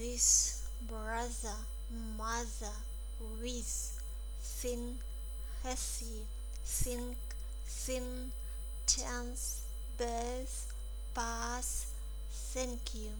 this brother, mother, with, thin, healthy, think, thin, tense, birth, pass, thank you.